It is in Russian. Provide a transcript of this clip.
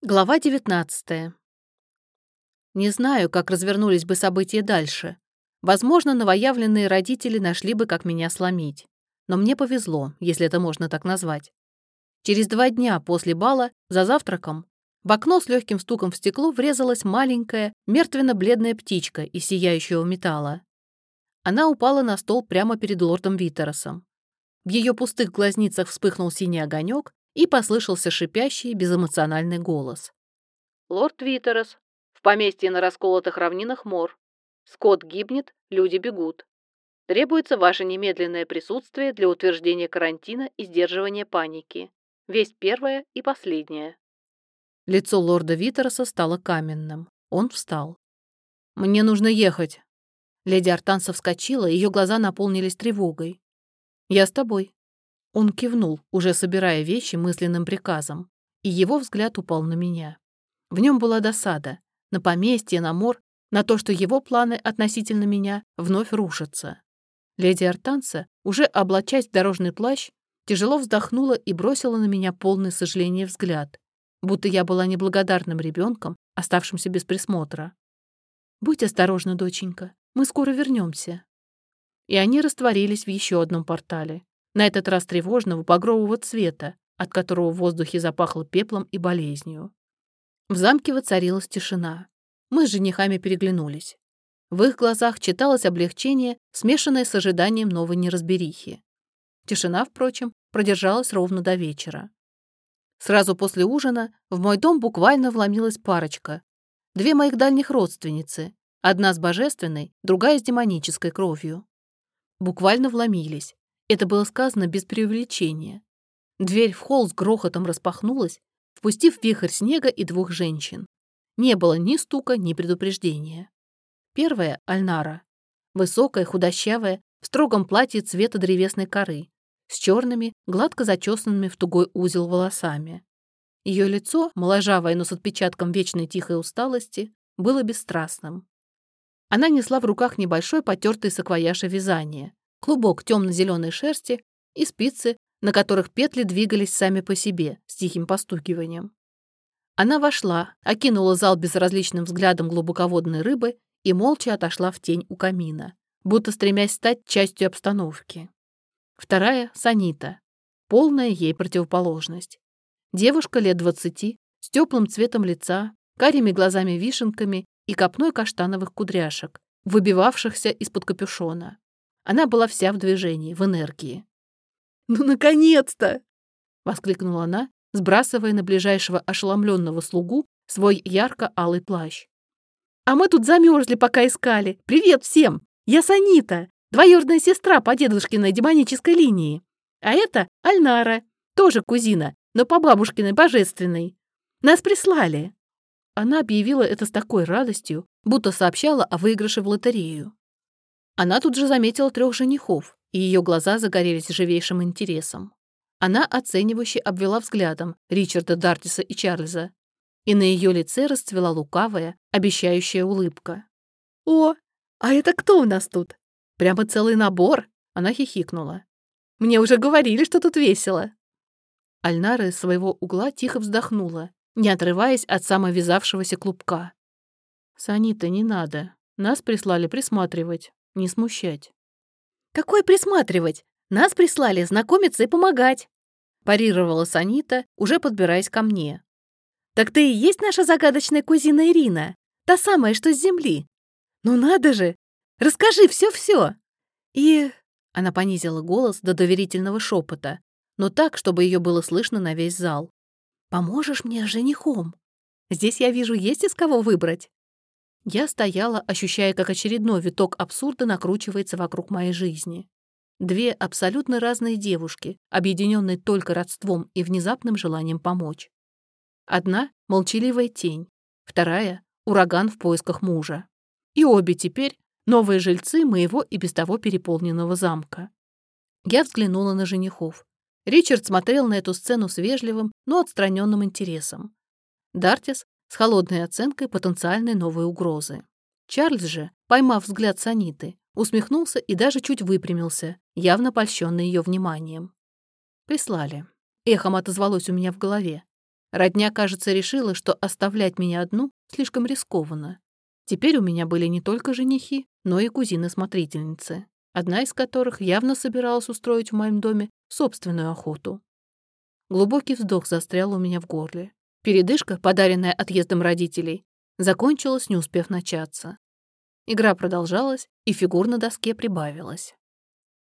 Глава 19. Не знаю, как развернулись бы события дальше. Возможно, новоявленные родители нашли бы, как меня сломить. Но мне повезло, если это можно так назвать. Через два дня после бала, за завтраком, в окно с легким стуком в стекло врезалась маленькая, мертвенно-бледная птичка из сияющего металла. Она упала на стол прямо перед лордом Витеросом. В ее пустых глазницах вспыхнул синий огонек, и послышался шипящий, безэмоциональный голос. «Лорд Витерос, в поместье на расколотых равнинах мор. Скот гибнет, люди бегут. Требуется ваше немедленное присутствие для утверждения карантина и сдерживания паники. Весть первая и последняя». Лицо лорда Витероса стало каменным. Он встал. «Мне нужно ехать». Леди Артанса вскочила, ее глаза наполнились тревогой. «Я с тобой», он кивнул, уже собирая вещи мысленным приказом, и его взгляд упал на меня. В нем была досада, на поместье, на мор, на то, что его планы относительно меня вновь рушатся. Леди Артанца, уже облачаясь в дорожный плащ, тяжело вздохнула и бросила на меня полный сожаления взгляд, будто я была неблагодарным ребенком, оставшимся без присмотра. «Будь осторожна, доченька, мы скоро вернемся. И они растворились в еще одном портале, на этот раз тревожного багрового цвета, от которого в воздухе запахло пеплом и болезнью. В замке воцарилась тишина. Мы с женихами переглянулись. В их глазах читалось облегчение, смешанное с ожиданием новой неразберихи. Тишина, впрочем, продержалась ровно до вечера. Сразу после ужина в мой дом буквально вломилась парочка. Две моих дальних родственницы, одна с божественной, другая с демонической кровью. Буквально вломились. Это было сказано без преувеличения. Дверь в холл с грохотом распахнулась, впустив вихрь снега и двух женщин. Не было ни стука, ни предупреждения. Первая — Альнара. Высокая, худощавая, в строгом платье цвета древесной коры, с черными, гладко зачесанными в тугой узел волосами. Ее лицо, моложавое, но с отпечатком вечной тихой усталости, было бесстрастным. Она несла в руках небольшой потертый саквояж вязания, клубок темно-зеленой шерсти и спицы, на которых петли двигались сами по себе с тихим постукиванием. Она вошла, окинула зал безразличным взглядом глубоководной рыбы и молча отошла в тень у камина, будто стремясь стать частью обстановки. Вторая — Санита, полная ей противоположность. Девушка лет двадцати, с теплым цветом лица, карими глазами-вишенками и копной каштановых кудряшек, выбивавшихся из-под капюшона. Она была вся в движении, в энергии. «Ну, наконец-то!» — воскликнула она, сбрасывая на ближайшего ошеломленного слугу свой ярко-алый плащ. «А мы тут замерзли, пока искали. Привет всем! Я Санита, двоюродная сестра по дедушкиной демонической линии. А это Альнара, тоже кузина, но по бабушкиной божественной. Нас прислали!» Она объявила это с такой радостью, будто сообщала о выигрыше в лотерею. Она тут же заметила трех женихов, и ее глаза загорелись живейшим интересом. Она оценивающе обвела взглядом Ричарда Дартиса и Чарльза, и на ее лице расцвела лукавая, обещающая улыбка. «О, а это кто у нас тут? Прямо целый набор!» Она хихикнула. «Мне уже говорили, что тут весело!» Альнара из своего угла тихо вздохнула, не отрываясь от самовязавшегося клубка. «Санита, не надо. Нас прислали присматривать не смущать. «Какой присматривать? Нас прислали знакомиться и помогать!» парировала Санита, уже подбираясь ко мне. «Так ты и есть наша загадочная кузина Ирина, та самая, что с земли. Ну надо же! Расскажи все-все!» И... Она понизила голос до доверительного шепота, но так, чтобы ее было слышно на весь зал. «Поможешь мне с женихом? Здесь, я вижу, есть из кого выбрать». Я стояла, ощущая, как очередной виток абсурда накручивается вокруг моей жизни. Две абсолютно разные девушки, объединенные только родством и внезапным желанием помочь. Одна — молчаливая тень, вторая — ураган в поисках мужа. И обе теперь новые жильцы моего и без того переполненного замка. Я взглянула на женихов. Ричард смотрел на эту сцену с вежливым, но отстраненным интересом. Дартис с холодной оценкой потенциальной новой угрозы. Чарльз же, поймав взгляд Саниты, усмехнулся и даже чуть выпрямился, явно польщенный ее вниманием. «Прислали». Эхом отозвалось у меня в голове. Родня, кажется, решила, что оставлять меня одну слишком рискованно. Теперь у меня были не только женихи, но и кузины-смотрительницы, одна из которых явно собиралась устроить в моем доме собственную охоту. Глубокий вздох застрял у меня в горле. Передышка, подаренная отъездом родителей, закончилась, не успев начаться. Игра продолжалась, и фигур на доске прибавилось.